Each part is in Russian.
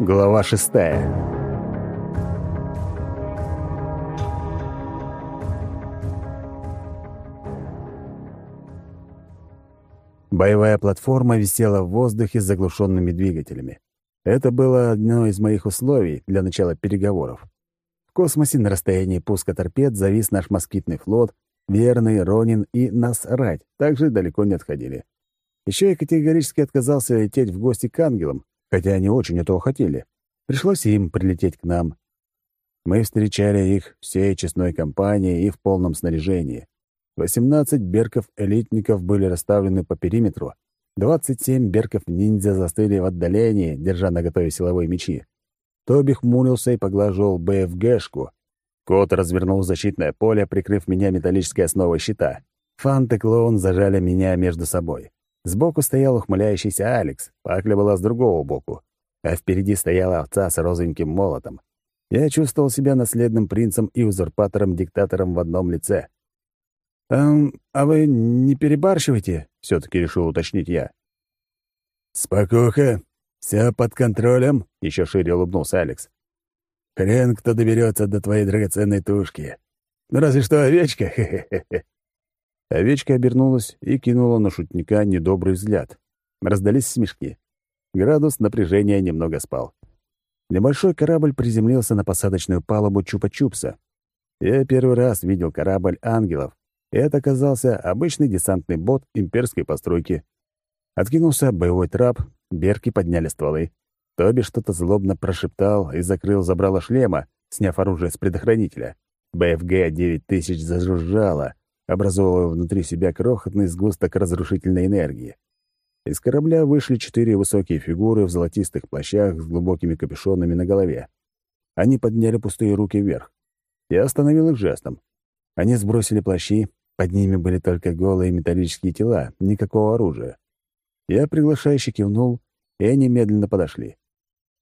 Глава шестая. Боевая платформа висела в воздухе с заглушенными двигателями. Это было одно из моих условий для начала переговоров. В космосе на расстоянии пуска торпед завис наш москитный флот, Верный, Ронин и Насрать также далеко не отходили. Еще я категорически отказался лететь в гости к ангелам, хотя они очень этого хотели. Пришлось им прилететь к нам. Мы встречали их всей честной компанией и в полном снаряжении. 18 берков-элитников были расставлены по периметру, 27 берков-ниндзя застыли в отдалении, держа наготове силовые мечи. Тоби хмурился и поглаживал БФГшку. Кот развернул защитное поле, прикрыв меня металлической основой щита. Фант и клоун зажали меня между собой. Сбоку стоял ухмыляющийся Алекс, пакля была с другого боку, а впереди стояла овца с розовеньким молотом. Я чувствовал себя наследным принцем и узурпатором-диктатором в одном лице. «Эм, а вы не перебарщиваете?» — все таки решил уточнить я. «Спокуха, все под контролем», — еще шире улыбнулся Алекс. «Хрен кто доберется до твоей драгоценной тушки. Ну разве что овечка, хе-хе-хе». Овечка обернулась и кинула на шутника недобрый взгляд. Раздались смешки. Градус напряжения немного спал. Небольшой корабль приземлился на посадочную палубу Чупа-Чупса. Я первый раз видел корабль ангелов, это оказался обычный десантный бот имперской постройки. Откинулся боевой трап, берки подняли стволы. Тоби что-то злобно прошептал и закрыл забрало шлема, сняв оружие с предохранителя. БФГ-9000 зажужжало, образовывая внутри себя крохотный сгусток разрушительной энергии. Из корабля вышли четыре высокие фигуры в золотистых плащах с глубокими капюшонами на голове. Они подняли пустые руки вверх. Я остановил их жестом. Они сбросили плащи, под ними были только голые металлические тела, никакого оружия. Я приглашающе кивнул, и они медленно подошли.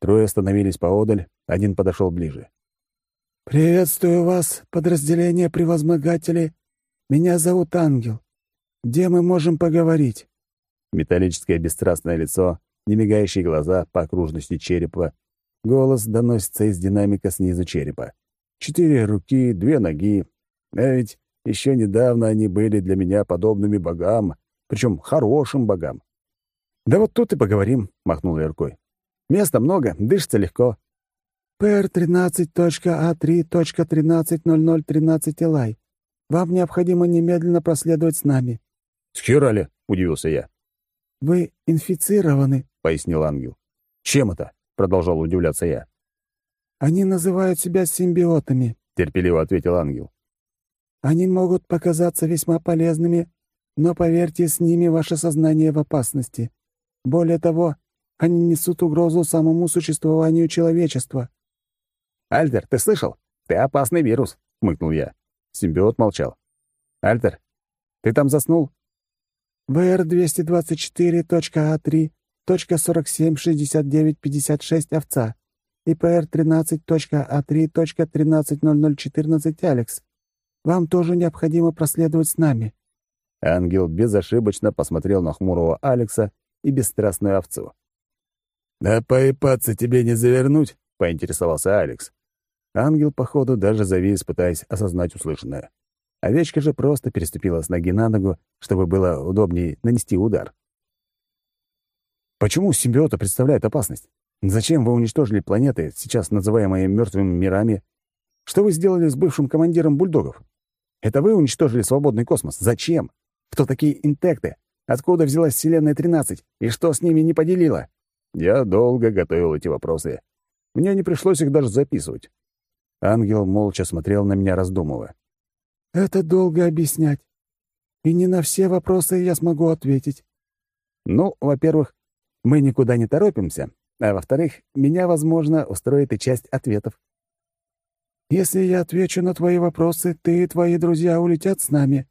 Трое остановились поодаль, один подошел ближе. «Приветствую вас, подразделение превозмогателей меня зовут Ангел. Где мы можем поговорить?» Металлическое бесстрастное лицо, немигающие глаза по окружности черепа. Голос доносится из динамика снизу черепа. Четыре руки, две ноги. А ведь еще недавно они были для меня подобными богам, причем хорошим богам. «Да вот тут и поговорим», — махнул я рукой. «Места много, дышится легко». «ПР-13.А3.13.0013 Элай. Вам необходимо немедленно проследовать с нами». «Схерали?» — удивился я. «Вы инфицированы», — пояснил ангел. «Чем это?» — продолжал удивляться я. «Они называют себя симбиотами», — терпеливо ответил ангел. «Они могут показаться весьма полезными, но, поверьте, с ними ваше сознание в опасности. Более того, они несут угрозу самому существованию человечества». «Альтер, ты слышал? Ты опасный вирус», — хмыкнул я. Симбиот молчал. «Альтер, ты там заснул?» ВР-224.А3.476956 овца и ПР-13.А3.130014 Алекс. Вам тоже необходимо проследовать с нами». Ангел безошибочно посмотрел на хмурого Алекса и бесстрастную овцу. «Да поепаться тебе не завернуть?» — поинтересовался Алекс. Ангел, походу, даже завис, пытаясь осознать услышанное. Овечка же просто переступила с ноги на ногу, чтобы было удобнее нанести удар. Почему симбиоты представляют опасность? Зачем вы уничтожили планеты, сейчас называемые мертвыми мирами? Что вы сделали с бывшим командиром бульдогов? Это вы уничтожили свободный космос? Зачем? Кто такие интекты? Откуда взялась Вселенная 13? И что с ними не поделила? Я долго готовил эти вопросы. Мне не пришлось их даже записывать. Ангел молча смотрел на меня, раздумывая. «Это долго объяснять. И не на все вопросы я смогу ответить». «Ну, во-первых, мы никуда не торопимся, а во-вторых, меня, возможно, устроит и часть ответов». «Если я отвечу на твои вопросы, ты и твои друзья улетят с нами».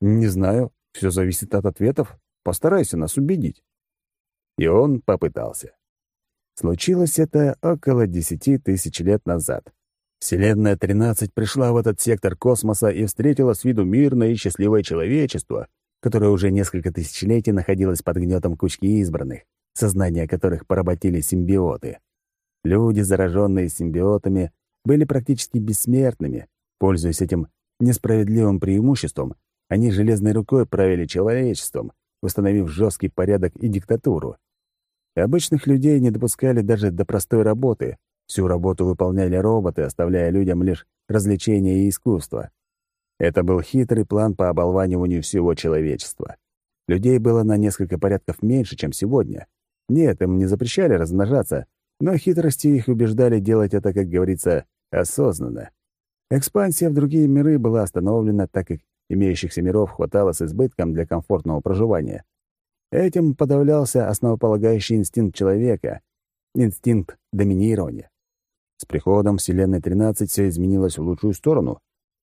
«Не знаю. Все зависит от ответов. Постарайся нас убедить». И он попытался. Случилось это около десяти тысяч лет назад. Вселенная 13 пришла в этот сектор космоса и встретила с виду мирное и счастливое человечество, которое уже несколько тысячелетий находилось под гнетом кучки избранных, сознание которых поработили симбиоты. Люди, зараженные симбиотами, были практически бессмертными. Пользуясь этим несправедливым преимуществом, они железной рукой правили человечеством, установив жесткий порядок и диктатуру. Обычных людей не допускали даже до простой работы. Всю работу выполняли роботы, оставляя людям лишь развлечения и искусство. Это был хитрый план по оболваниванию всего человечества. Людей было на несколько порядков меньше, чем сегодня. Нет, им не запрещали размножаться, но хитрости их убеждали делать это, как говорится, осознанно. Экспансия в другие миры была остановлена, так как имеющихся миров хватало с избытком для комфортного проживания. Этим подавлялся основополагающий инстинкт человека — инстинкт доминирования. С приходом Вселенной 13 все изменилось в лучшую сторону.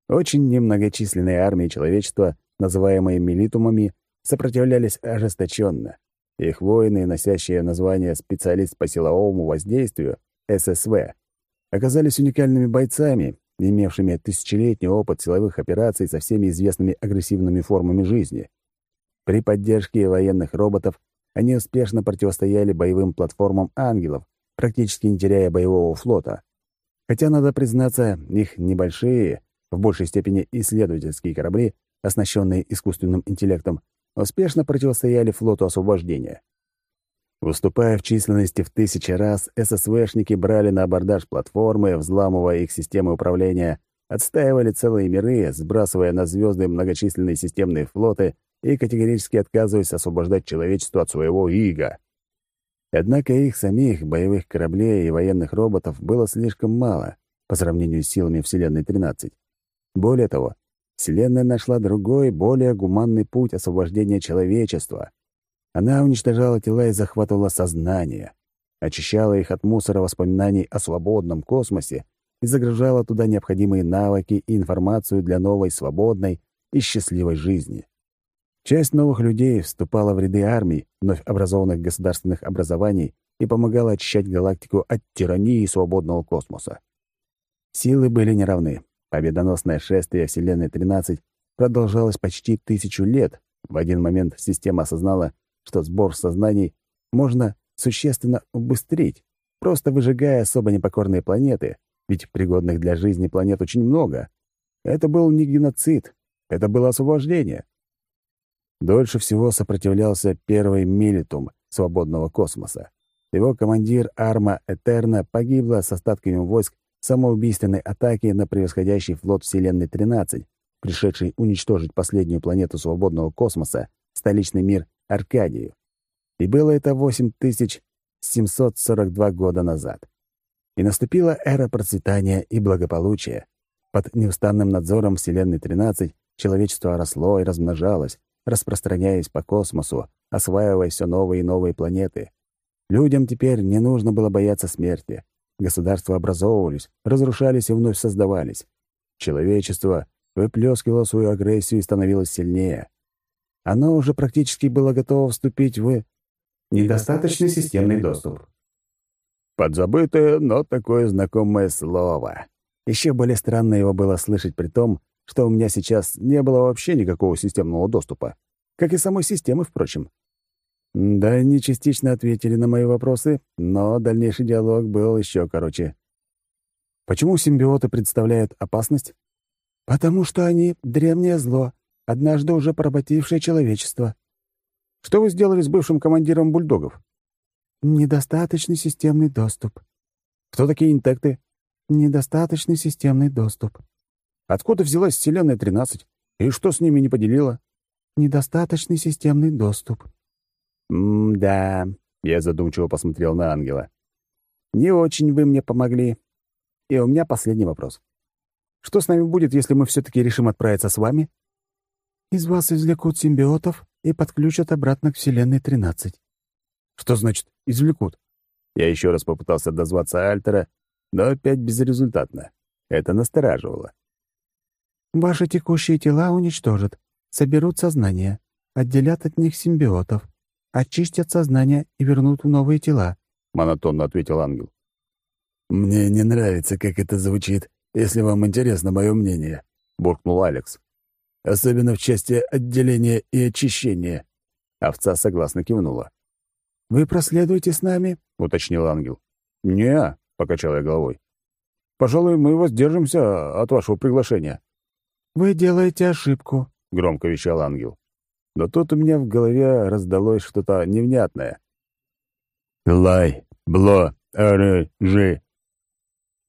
Очень немногочисленные армии человечества, называемые милитумами, сопротивлялись ожесточенно. Их воины, носящие название «специалист по силовому воздействию» ССВ, оказались уникальными бойцами, имевшими тысячелетний опыт силовых операций со всеми известными агрессивными формами жизни. При поддержке военных роботов они успешно противостояли боевым платформам ангелов, практически не теряя боевого флота. Хотя, надо признаться, их небольшие, в большей степени исследовательские корабли, оснащенные искусственным интеллектом, успешно противостояли флоту освобождения. Выступая в численности в тысячи раз, ССВшники брали на абордаж платформы, взламывая их системы управления, отстаивали целые миры, сбрасывая на звезды многочисленные системные флоты и категорически отказываясь освобождать человечество от своего ига. Однако их самих, боевых кораблей и военных роботов было слишком мало по сравнению с силами Вселенной-13. Более того, Вселенная нашла другой, более гуманный путь освобождения человечества. Она уничтожала тела и захватывала сознание, очищала их от мусора воспоминаний о свободном космосе и загружала туда необходимые навыки и информацию для новой, свободной и счастливой жизни. Часть новых людей вступала в ряды армий, вновь образованных государственных образований, и помогала очищать галактику от тирании свободного космоса. Силы были неравны. Победоносное шествие Вселенной-13 продолжалось почти тысячу лет. В один момент система осознала, что сбор сознаний можно существенно убыстрить, просто выжигая особо непокорные планеты, ведь пригодных для жизни планет очень много. Это был не геноцид, это было освобождение. Дольше всего сопротивлялся первый милитум свободного космоса. Его командир Арма Этерна погибла с остатками войск самоубийственной атаки на превосходящий флот Вселенной-13, пришедший уничтожить последнюю планету свободного космоса, столичный мир Аркадию. И было это 8742 года назад. И наступила эра процветания и благополучия. Под неустанным надзором Вселенной-13 человечество росло и размножалось, распространяясь по космосу, осваивая все новые и новые планеты. Людям теперь не нужно было бояться смерти. Государства образовывались, разрушались и вновь создавались. Человечество выплескивало свою агрессию и становилось сильнее. Оно уже практически было готово вступить в... Недостаточный системный доступ. Подзабытое, но такое знакомое слово. Еще более странно его было слышать при том, что у меня сейчас не было вообще никакого системного доступа. Как и самой системы, впрочем. Да, они частично ответили на мои вопросы, но дальнейший диалог был еще короче. Почему симбиоты представляют опасность? Потому что они — древнее зло, однажды уже поработившее человечество. Что вы сделали с бывшим командиром бульдогов? Недостаточный системный доступ. Кто такие интекты? Недостаточный системный доступ. Откуда взялась Вселенная 13? И что с ними не поделила? Недостаточный системный доступ. «М-да», — я задумчиво посмотрел на ангела. «Не очень вы мне помогли. И у меня последний вопрос. Что с нами будет, если мы все таки решим отправиться с вами?» «Из вас извлекут симбиотов и подключат обратно к Вселенной 13». «Что значит «извлекут»?» Я еще раз попытался дозваться Альтера, но опять безрезультатно. Это настораживало. Ваши текущие тела уничтожат, соберут сознание, отделят от них симбиотов, очистят сознание и вернут в новые тела», — монотонно ответил ангел. «Мне не нравится, как это звучит, если вам интересно мое мнение», — буркнул Алекс. «Особенно в части отделения и очищения». Овца согласно кивнула. «Вы проследуете с нами?» — уточнил ангел. «Не, — покачал я головой. «Пожалуй, мы воздержимся от вашего приглашения». «Вы делаете ошибку», — громко вещал ангел. Но тут у меня в голове раздалось что-то невнятное. «Лай, бло, ары, жи».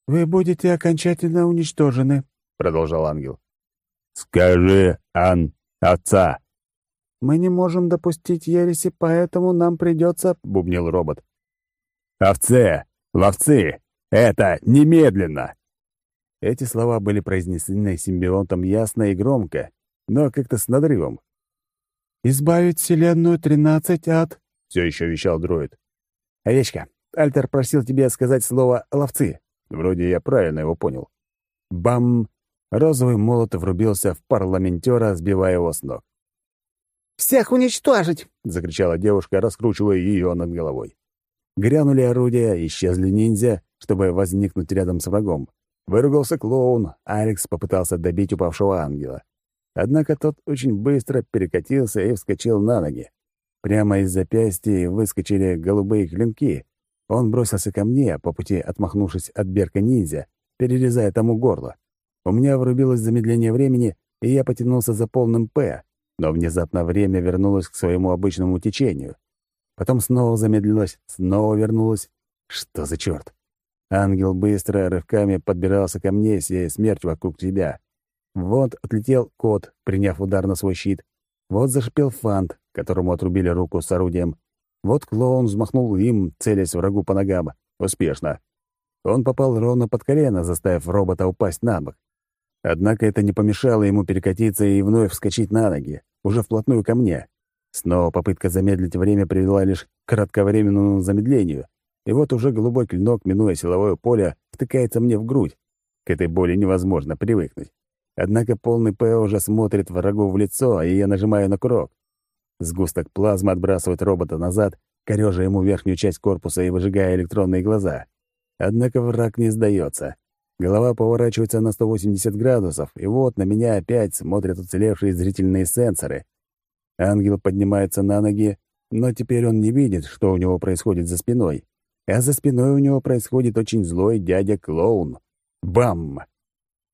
«Вы будете окончательно уничтожены», — продолжал ангел. «Скажи, Ан, отца!» «Мы не можем допустить ереси, поэтому нам придется...» — бубнил робот. «Овце! Ловцы! Это немедленно!» Эти слова были произнесены симбионтом ясно и громко, но как-то с надрывом. «Избавить Вселенную тринадцать от...» — все еще вещал дроид. «Овечка, Альтер просил тебя сказать слово «ловцы». Вроде я правильно его понял. Бам! Розовый молот врубился в парламентера, сбивая его с ног. «Всех уничтожить!» — закричала девушка, раскручивая ее над головой. Грянули орудия, исчезли ниндзя, чтобы возникнуть рядом с врагом. Выругался клоун, Алекс попытался добить упавшего ангела. Однако тот очень быстро перекатился и вскочил на ноги. Прямо из запястья выскочили голубые клинки. Он бросился ко мне, по пути отмахнувшись от берка-ниндзя, перерезая тому горло. У меня врубилось замедление времени, и я потянулся за полным «П», но внезапно время вернулось к своему обычному течению. Потом снова замедлилось, снова вернулось. Что за черт? Ангел быстро рывками подбирался ко мне, сея смерть вокруг себя. Вот отлетел кот, приняв удар на свой щит. Вот зашипел фант, которому отрубили руку с орудием. Вот клоун взмахнул им, целясь врагу по ногам. Успешно. Он попал ровно под колено, заставив робота упасть на бок. Однако это не помешало ему перекатиться и вновь вскочить на ноги, уже вплотную ко мне. Снова попытка замедлить время привела лишь к кратковременному замедлению. И вот уже голубой клинок, минуя силовое поле, втыкается мне в грудь. К этой боли невозможно привыкнуть. Однако полный П уже смотрит врагу в лицо, и я нажимаю на курок. Сгусток плазмы отбрасывает робота назад, корёжа ему верхнюю часть корпуса и выжигая электронные глаза. Однако враг не сдается. Голова поворачивается на 180 градусов, и вот на меня опять смотрят уцелевшие зрительные сенсоры. Ангел поднимается на ноги, но теперь он не видит, что у него происходит за спиной. А за спиной у него происходит очень злой дядя-клоун. Бам!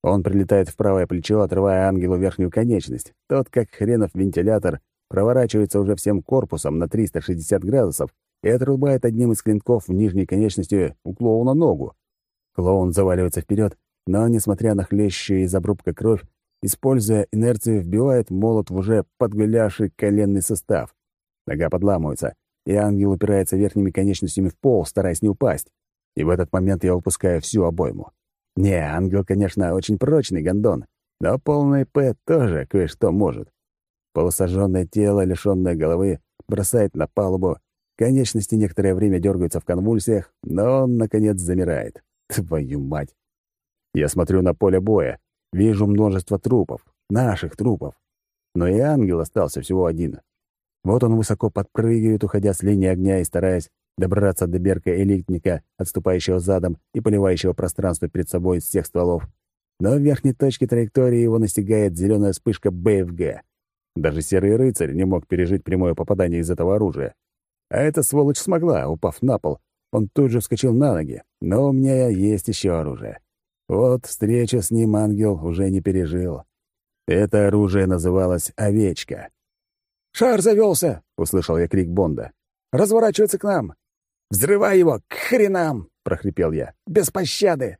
Он прилетает в правое плечо, отрывая ангелу верхнюю конечность. Тот, как хренов вентилятор, проворачивается уже всем корпусом на 360 градусов и отрубает одним из клинков в нижней конечности у клоуна ногу. Клоун заваливается вперед, но, несмотря на хлещущую из обрубка кровь, используя инерцию, вбивает молот в уже подгулявший коленный состав. Нога подламывается, и ангел упирается верхними конечностями в пол, стараясь не упасть. И в этот момент я выпускаю всю обойму. Не, ангел, конечно, очень прочный гондон, но полный П тоже кое-что может. Полусожженное тело, лишённое головы, бросает на палубу, конечности некоторое время дергаются в конвульсиях, но он, наконец, замирает. Твою мать! Я смотрю на поле боя, вижу множество трупов, наших трупов. Но и ангел остался всего один. Вот он высоко подпрыгивает, уходя с линии огня и стараясь добраться до берка элитника, отступающего задом и поливающего пространство перед собой из всех стволов. Но в верхней точке траектории его настигает зеленая вспышка БФГ. Даже серый рыцарь не мог пережить прямое попадание из этого оружия. А эта сволочь смогла, упав на пол, он тут же вскочил на ноги, но у меня есть еще оружие. Вот встречу с ним ангел уже не пережил. Это оружие называлось «Овечка». «Шар завелся!» — услышал я крик Бонда. «Разворачивается к нам! Взрывай его! К хренам!» — прохрипел я. «Без пощады!»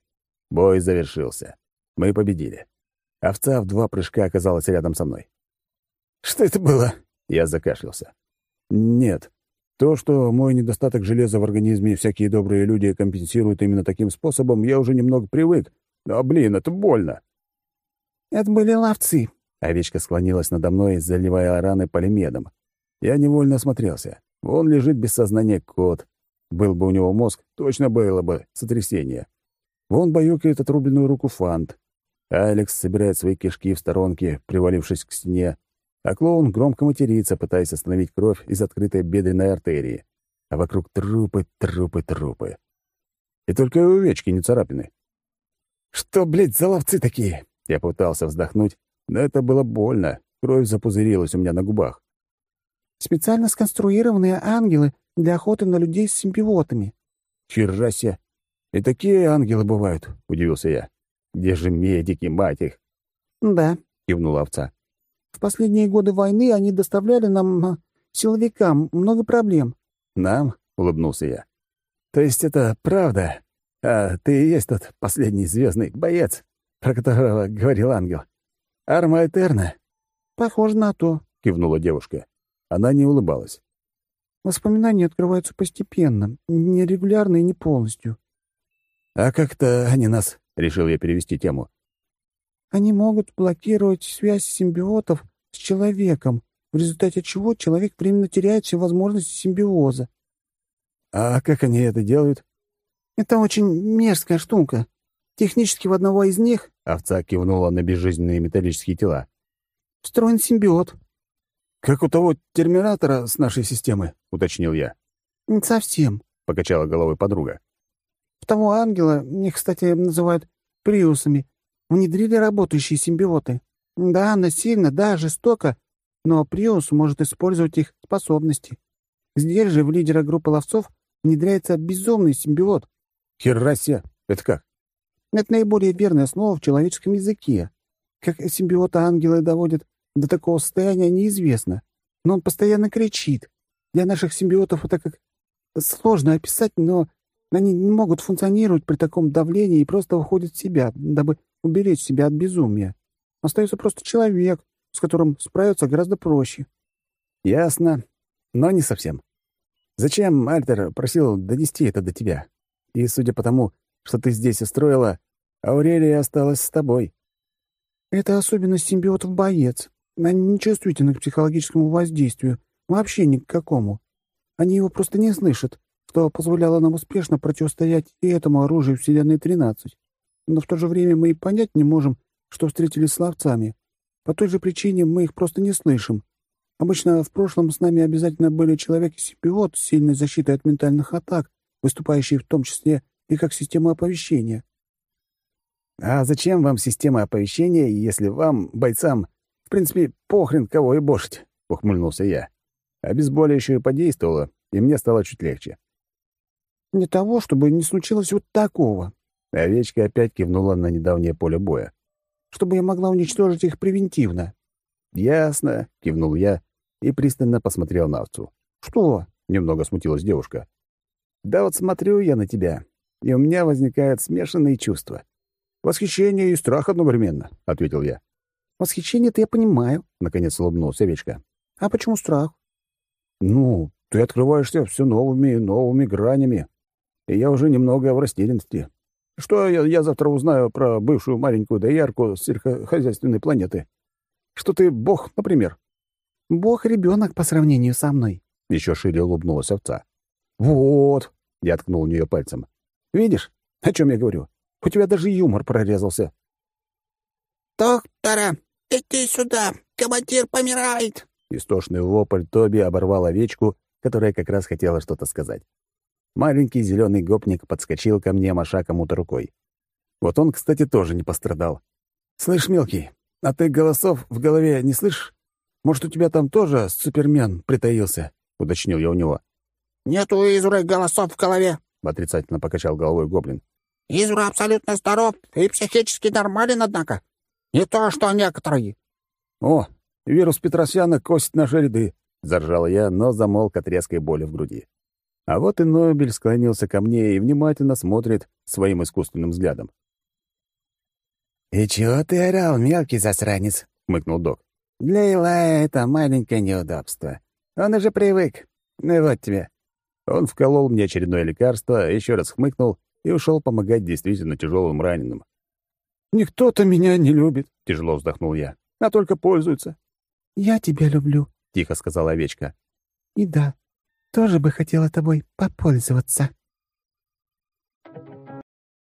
Бой завершился. Мы победили. Овца в два прыжка оказалась рядом со мной. «Что это было?» — я закашлялся. «Нет, то, что мой недостаток железа в организме всякие добрые люди компенсируют именно таким способом, я уже немного привык. Но, блин, это больно. «Это были ловцы», — овечка склонилась надо мной, заливая раны полимедом. Я невольно осмотрелся. Вон лежит без сознания кот. Был бы у него мозг, точно было бы сотрясение. Вон баюкает отрубленную руку Фант. Алекс собирает свои кишки в сторонке, привалившись к стене, а клоун громко матерится, пытаясь остановить кровь из открытой бедренной артерии. А вокруг трупы, трупы, трупы. И только у овечки не царапины. «Что, блядь, за ловцы такие?» Я пытался вздохнуть, но это было больно. Кровь запузырилась у меня на губах. «Специально сконструированные ангелы для охоты на людей с симбиотами». «Херасе! «И такие ангелы бывают», — удивился я. «Где же медики, мать их?» «Да», — кивнула овца. «В последние годы войны они доставляли нам, а, силовикам, много проблем». «Нам?» — улыбнулся я. «То есть это правда? А ты и есть тот последний звездный боец, про которого говорил ангел? Арма Этерна?» «Похоже на то», — кивнула девушка. Она не улыбалась. «Воспоминания открываются постепенно, нерегулярно и не полностью. «А как-то они нас...» — решил я перевести тему. «Они могут блокировать связь симбиотов с человеком, в результате чего человек временно теряет все возможности симбиоза». «А как они это делают?» «Это очень мерзкая штука. Технически в одного из них...» — овца кивнула на безжизненные металлические тела. «Встроен симбиот». «Как у того терминатора с нашей системы», — уточнил я. «Не совсем», — покачала головой подруга. В того ангела, их, кстати, называют приусами, внедрили работающие симбиоты. Да, насильно, да, жестоко, но приус может использовать их способности. Здесь же в лидера группы ловцов внедряется безумный симбиот. Херрасе! Это как? Это наиболее верная основа в человеческом языке. Как симбиота ангелы доводят до такого состояния, неизвестно. Но он постоянно кричит. Для наших симбиотов это как... Сложно описать, но они не могут функционировать при таком давлении и просто выходят в себя, дабы уберечь себя от безумия. Остается просто человек, с которым справиться гораздо проще. Ясно, но не совсем. Зачем Альтер просил донести это до тебя? И судя по тому, что ты здесь устроила, Аурелия осталась с тобой. Это особенность симбиотов Они не чувствительны к психологическому воздействию, вообще ни к какому. Они его просто не слышат, что позволяло нам успешно противостоять и этому оружию Вселенной-13. Но в то же время мы и понять не можем, что встретились с ловцами. По той же причине мы их просто не слышим. Обычно в прошлом с нами обязательно были человек и симбиот с сильной защитой от ментальных атак, выступающие в том числе и как система оповещения. А зачем вам система оповещения, если вам, бойцам, в принципе, похрен кого и бошить? — ухмыльнулся я. Обезболивающее подействовало, и мне стало чуть легче. Для того, чтобы не случилось вот такого. Овечка опять кивнула на недавнее поле боя. Чтобы я могла уничтожить их превентивно. «Ясно», — кивнул я и пристально посмотрел на овцу. «Что?» — немного смутилась девушка. «Да вот смотрю я на тебя, и у меня возникают смешанные чувства. Восхищение и страх одновременно», — ответил я. «Восхищение-то я понимаю», — наконец улыбнулся овечка. «А почему страх?» «Ну, ты открываешься все новыми и новыми гранями и я уже немного в растерянности. Что я, я завтра узнаю про бывшую маленькую доярку с сельскохозяйственной планеты? Что ты бог, например? Бог — ребенок по сравнению со мной. Еще шире улыбнулась овца. Вот, я ткнул в нее пальцем. Видишь, о чем я говорю? У тебя даже юмор прорезался. «Доктора, иди сюда! Командир помирает!» Истошный вопль Тоби оборвал овечку, которая как раз хотела что-то сказать. Маленький зеленый гопник подскочил ко мне, маша кому-то рукой. Вот он, кстати, тоже не пострадал. «Слышь, мелкий, а ты голосов в голове не слышишь? Может, у тебя там тоже супермен притаился?» — уточнил я у него. «Нету Изуры голосов в голове», — отрицательно покачал головой гоблин. «Изура абсолютно здоров и психически нормален, однако. Не то, что некоторые». «О, вирус Петросяна косит наши ряды», — заржал я, но замолк от резкой боли в груди. А вот и Нобель склонился ко мне и внимательно смотрит своим искусственным взглядом. «И чего ты орал, мелкий засранец?» — хмыкнул док. «Для Илая это маленькое неудобство. Он уже привык. Ну вот тебе». Он вколол мне очередное лекарство, еще раз хмыкнул и ушел помогать действительно тяжелым раненым. «Никто-то меня не любит», — тяжело вздохнул я, — «а только пользуется». «Я тебя люблю», — тихо сказала овечка. «И да, тоже бы хотела тобой попользоваться».